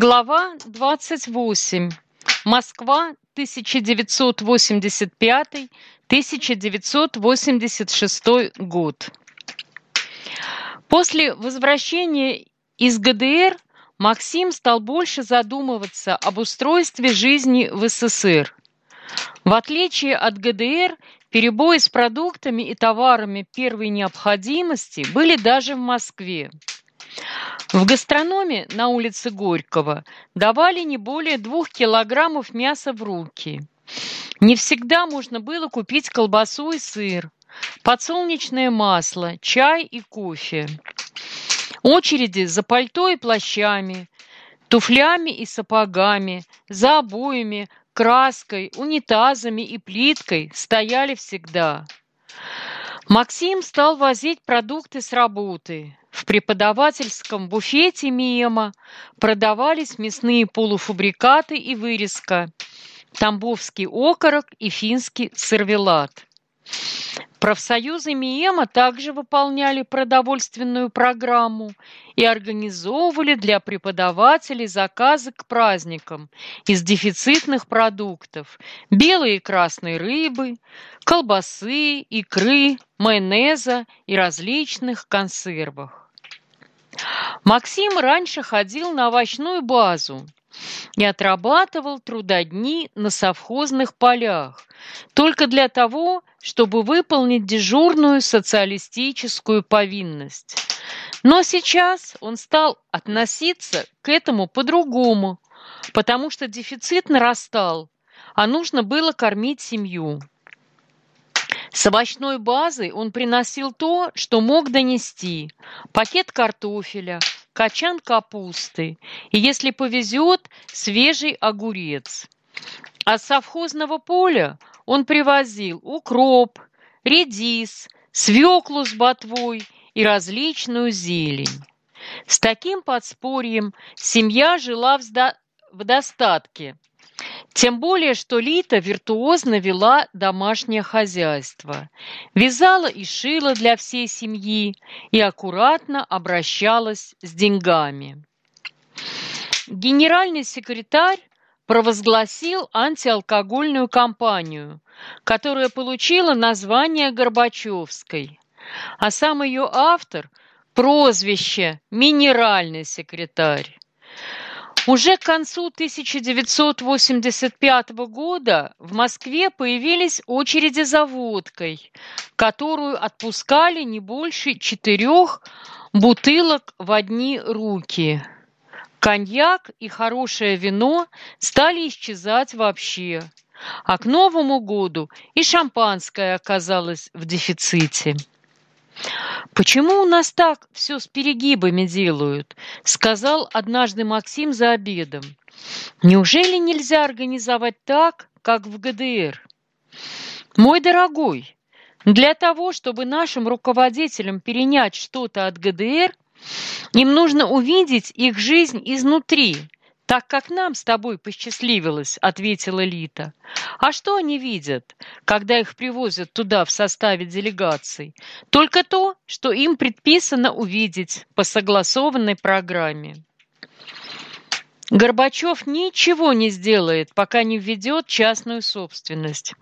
Глава 28. Москва, 1985-1986 год. После возвращения из ГДР Максим стал больше задумываться об устройстве жизни в СССР. В отличие от ГДР, перебои с продуктами и товарами первой необходимости были даже в Москве. В гастрономе на улице Горького давали не более двух килограммов мяса в руки. Не всегда можно было купить колбасу и сыр, подсолнечное масло, чай и кофе. Очереди за пальто и плащами, туфлями и сапогами, за обоями, краской, унитазами и плиткой стояли всегда. Максим стал возить продукты с работы. Преподавательском буфете МИЭМа продавались мясные полуфабрикаты и вырезка, тамбовский окорок и финский сервелат. Профсоюзы МИЭМа также выполняли продовольственную программу и организовывали для преподавателей заказы к праздникам из дефицитных продуктов – белой и красной рыбы, колбасы, икры, майонеза и различных консервах. Максим раньше ходил на овощную базу и отрабатывал трудодни на совхозных полях только для того, чтобы выполнить дежурную социалистическую повинность. Но сейчас он стал относиться к этому по-другому, потому что дефицит нарастал, а нужно было кормить семью. С овощной базы он приносил то, что мог донести. Пакет картофеля, качан капусты и, если повезет, свежий огурец. А с совхозного поля он привозил укроп, редис, свеклу с ботвой и различную зелень. С таким подспорьем семья жила в достатке, тем более, что Лита виртуозно вела домашнее хозяйство, вязала и шила для всей семьи и аккуратно обращалась с деньгами. Генеральный секретарь провозгласил антиалкогольную кампанию, которая получила название Горбачевской, а сам ее автор – прозвище «Минеральный секретарь». Уже к концу 1985 года в Москве появились очереди за водкой, которую отпускали не больше четырех бутылок в одни руки. Коньяк и хорошее вино стали исчезать вообще, а к Новому году и шампанское оказалось в дефиците. «Почему у нас так все с перегибами делают?» — сказал однажды Максим за обедом. «Неужели нельзя организовать так, как в ГДР?» «Мой дорогой, для того, чтобы нашим руководителям перенять что-то от ГДР, им нужно увидеть их жизнь изнутри, так как нам с тобой посчастливилось, ответила Лита. А что они видят, когда их привозят туда в составе делегаций? Только то, что им предписано увидеть по согласованной программе. Горбачев ничего не сделает, пока не введет частную собственность.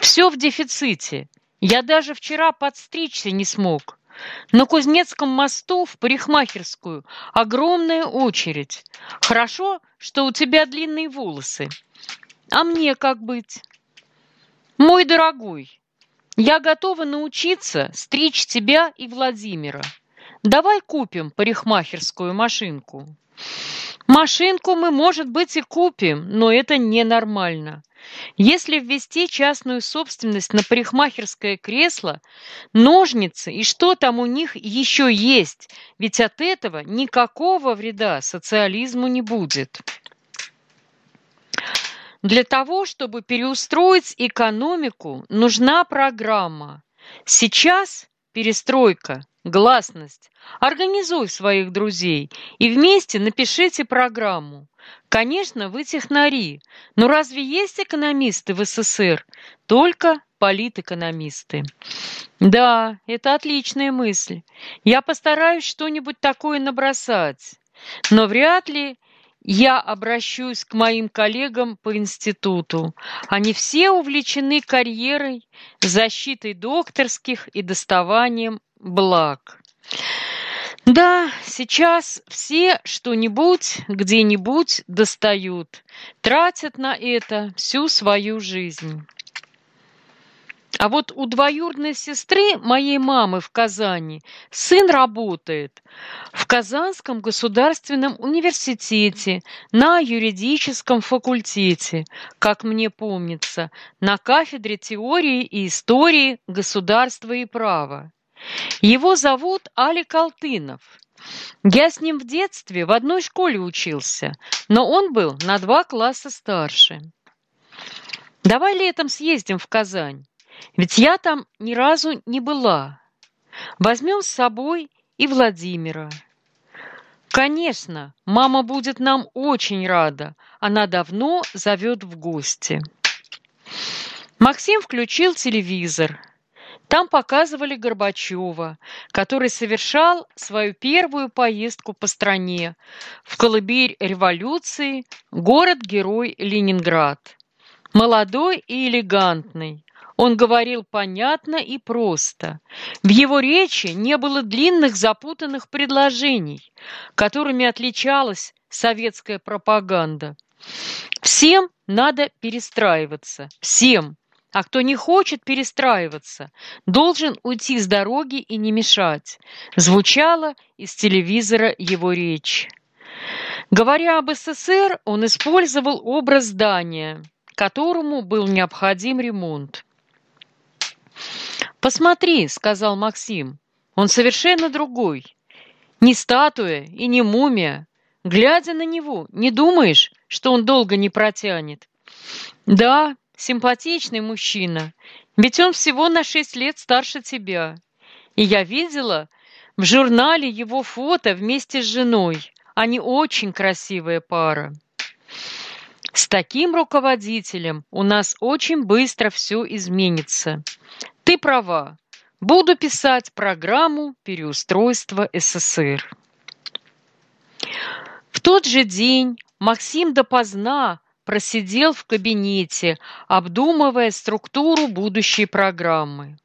Все в дефиците. Я даже вчера подстричься не смог. На Кузнецком мосту в парикмахерскую огромная очередь. Хорошо, что у тебя длинные волосы. А мне как быть? Мой дорогой, я готова научиться стричь тебя и Владимира. Давай купим парикмахерскую машинку. Машинку мы, может быть, и купим, но это ненормально. Если ввести частную собственность на парикмахерское кресло, ножницы и что там у них еще есть, ведь от этого никакого вреда социализму не будет. Для того, чтобы переустроить экономику, нужна программа. Сейчас перестройка, гласность. Организуй своих друзей и вместе напишите программу. Конечно, вы технари, но разве есть экономисты в СССР? Только политэкономисты. Да, это отличная мысль. Я постараюсь что-нибудь такое набросать. Но вряд ли я обращусь к моим коллегам по институту. Они все увлечены карьерой, защитой докторских и доставанием благ. Да, сейчас все что-нибудь где-нибудь достают, тратят на это всю свою жизнь. А вот у двоюродной сестры моей мамы в Казани сын работает в Казанском государственном университете на юридическом факультете, как мне помнится, на кафедре теории и истории государства и права. Его зовут Алик Алтынов. Я с ним в детстве в одной школе учился, но он был на два класса старше. Давай летом съездим в Казань. Ведь я там ни разу не была. Возьмем с собой и Владимира. Конечно, мама будет нам очень рада. Она давно зовет в гости. Максим включил телевизор. Там показывали Горбачева, который совершал свою первую поездку по стране в колыбель революции, город-герой Ленинград. Молодой и элегантный, он говорил понятно и просто. В его речи не было длинных запутанных предложений, которыми отличалась советская пропаганда. Всем надо перестраиваться. Всем. А кто не хочет перестраиваться, должен уйти с дороги и не мешать. Звучала из телевизора его речь. Говоря об СССР, он использовал образ здания, которому был необходим ремонт. «Посмотри», — сказал Максим, — «он совершенно другой. Не статуя и не мумия. Глядя на него, не думаешь, что он долго не протянет?» «Да, симпатичный мужчина, ведь он всего на шесть лет старше тебя. И я видела в журнале его фото вместе с женой. Они очень красивая пара». С таким руководителем у нас очень быстро все изменится. Ты права. Буду писать программу переустройства СССР. В тот же день Максим допоздна просидел в кабинете, обдумывая структуру будущей программы.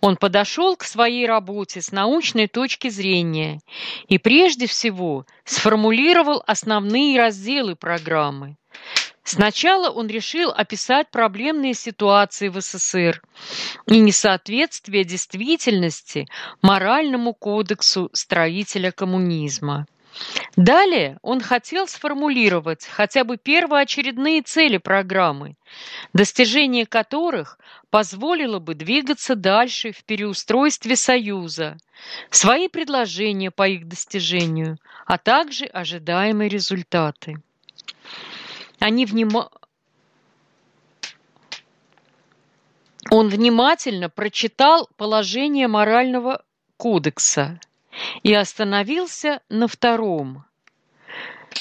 Он подошел к своей работе с научной точки зрения и прежде всего сформулировал основные разделы программы. Сначала он решил описать проблемные ситуации в СССР и несоответствие действительности моральному кодексу строителя коммунизма. Далее он хотел сформулировать хотя бы первоочередные цели программы, достижение которых позволило бы двигаться дальше в переустройстве Союза, свои предложения по их достижению, а также ожидаемые результаты. Они внима... Он внимательно прочитал положение морального кодекса и остановился на втором.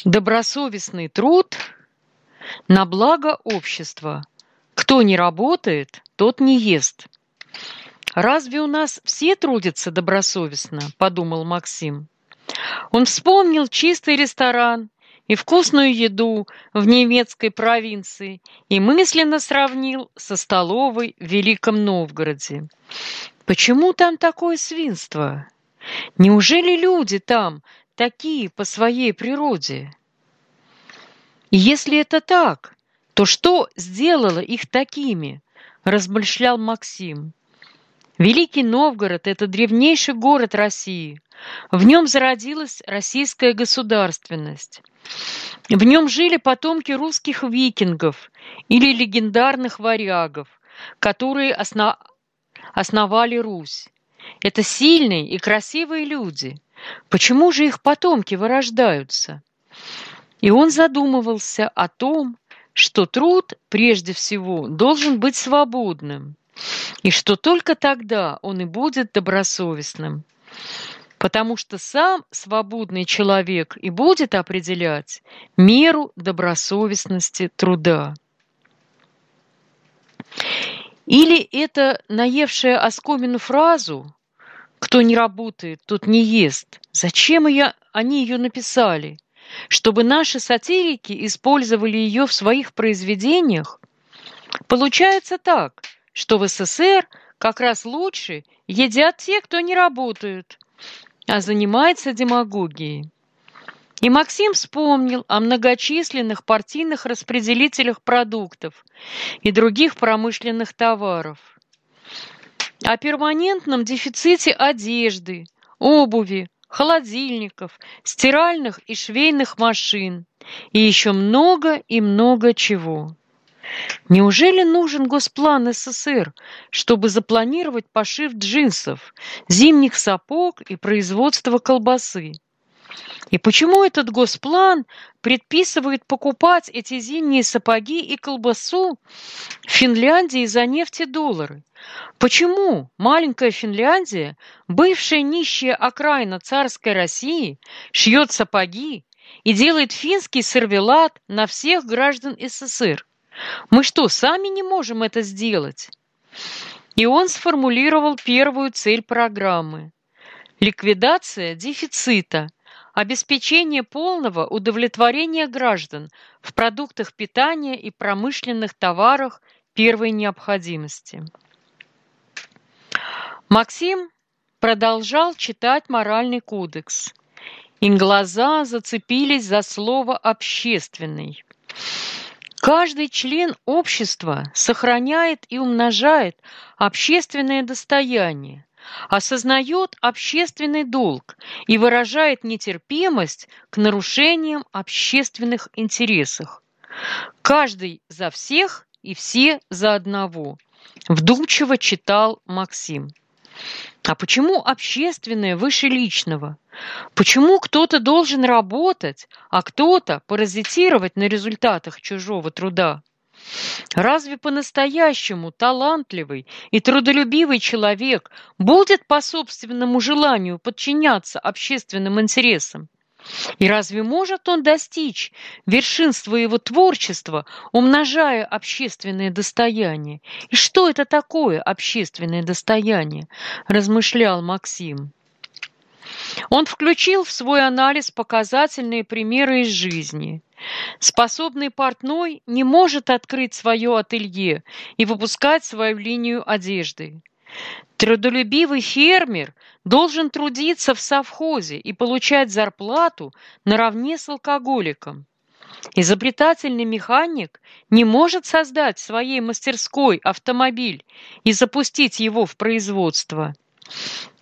Добросовестный труд на благо общества. Кто не работает, тот не ест. Разве у нас все трудятся добросовестно, подумал Максим. Он вспомнил чистый ресторан, и вкусную еду в немецкой провинции и мысленно сравнил со столовой в Великом Новгороде. Почему там такое свинство? Неужели люди там такие по своей природе? И если это так, то что сделало их такими? размышлял Максим. Великий Новгород – это древнейший город России. В нем зародилась российская государственность. В нем жили потомки русских викингов или легендарных варягов, которые осно... основали Русь. Это сильные и красивые люди. Почему же их потомки вырождаются? И он задумывался о том, что труд прежде всего должен быть свободным, и что только тогда он и будет добросовестным потому что сам свободный человек и будет определять меру добросовестности труда. Или это наевшая оскомину фразу «Кто не работает, тот не ест». Зачем ее, они ее написали? чтобы наши сатирики использовали ее в своих произведениях? Получается так, что в СССР как раз лучше едят те, кто не работают, а занимается демагогией. И Максим вспомнил о многочисленных партийных распределителях продуктов и других промышленных товаров, о перманентном дефиците одежды, обуви, холодильников, стиральных и швейных машин и еще много и много чего. Неужели нужен госплан СССР, чтобы запланировать пошив джинсов, зимних сапог и производство колбасы? И почему этот госплан предписывает покупать эти зимние сапоги и колбасу в Финляндии за нефтедоллары? Почему маленькая Финляндия, бывшая нищая окраина царской России, шьет сапоги и делает финский сервелат на всех граждан СССР? Мы что, сами не можем это сделать? И он сформулировал первую цель программы – ликвидация дефицита, обеспечение полного удовлетворения граждан в продуктах питания и промышленных товарах первой необходимости. Максим продолжал читать моральный кодекс, и глаза зацепились за слово «общественный». Каждый член общества сохраняет и умножает общественное достояние, осознает общественный долг и выражает нетерпимость к нарушениям общественных интересов. Каждый за всех и все за одного, вдумчиво читал Максим. А почему общественное выше личного? Почему кто-то должен работать, а кто-то паразитировать на результатах чужого труда? Разве по-настоящему талантливый и трудолюбивый человек будет по собственному желанию подчиняться общественным интересам? И разве может он достичь вершин своего творчества, умножая общественное достояние? И что это такое общественное достояние? размышлял Максим. Он включил в свой анализ показательные примеры из жизни. Способный портной не может открыть свое ателье и выпускать свою линию одежды. Трудолюбивый фермер должен трудиться в совхозе и получать зарплату наравне с алкоголиком. Изобретательный механик не может создать в своей мастерской автомобиль и запустить его в производство.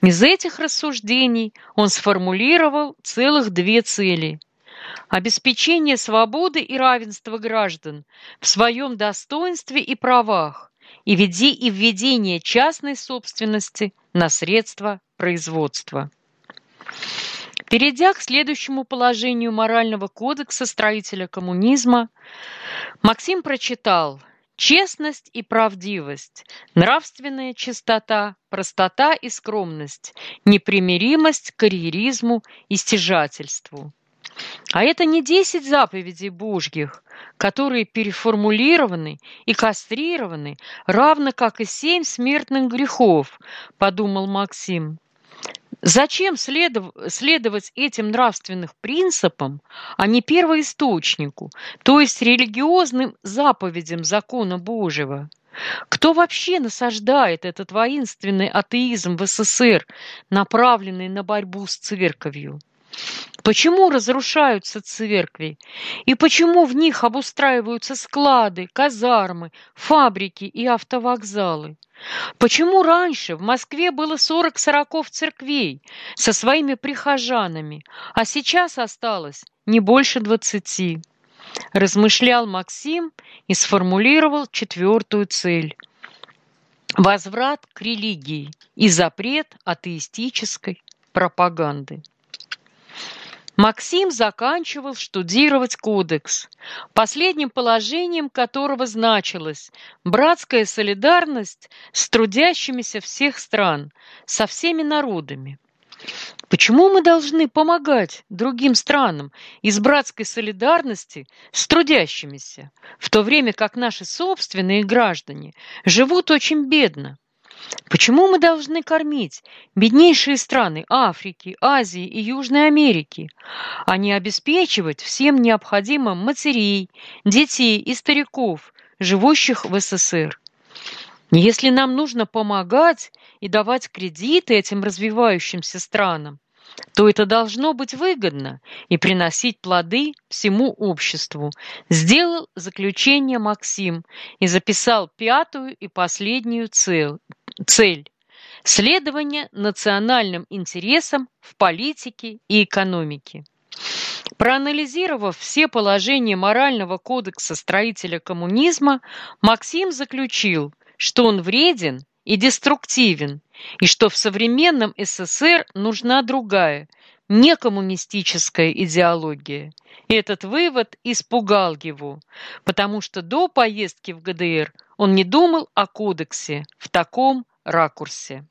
Из этих рассуждений он сформулировал целых две цели – обеспечение свободы и равенства граждан в своем достоинстве и правах и введение частной собственности на средства производства. Перейдя к следующему положению морального кодекса строителя коммунизма, Максим прочитал Честность и правдивость, нравственная чистота, простота и скромность, непримиримость к карьеризму и стяжательству. А это не десять заповедей Божьих, которые переформулированы и кастрированы, равно как и семь смертных грехов, подумал Максим. Зачем следов следовать этим нравственным принципам, а не первоисточнику, то есть религиозным заповедям закона Божьего? Кто вообще насаждает этот воинственный атеизм в СССР, направленный на борьбу с церковью? Почему разрушаются церкви? И почему в них обустраиваются склады, казармы, фабрики и автовокзалы? Почему раньше в Москве было 40 сороков церквей со своими прихожанами, а сейчас осталось не больше двадцати? Размышлял Максим и сформулировал четвертую цель – возврат к религии и запрет атеистической пропаганды. Максим заканчивал штудировать кодекс, последним положением которого значилось братская солидарность с трудящимися всех стран, со всеми народами. Почему мы должны помогать другим странам из братской солидарности с трудящимися, в то время как наши собственные граждане живут очень бедно? Почему мы должны кормить беднейшие страны Африки, Азии и Южной Америки, а не обеспечивать всем необходимым матерей, детей и стариков, живущих в СССР? Если нам нужно помогать и давать кредиты этим развивающимся странам, то это должно быть выгодно и приносить плоды всему обществу. Сделал заключение Максим и записал пятую и последнюю цель цель – следование национальным интересам в политике и экономике. Проанализировав все положения морального кодекса строителя коммунизма, Максим заключил, что он вреден и деструктивен, и что в современном СССР нужна другая, некоммунистическая идеология. И этот вывод испугал его, потому что до поездки в ГДР он не думал о кодексе в таком ракурсе.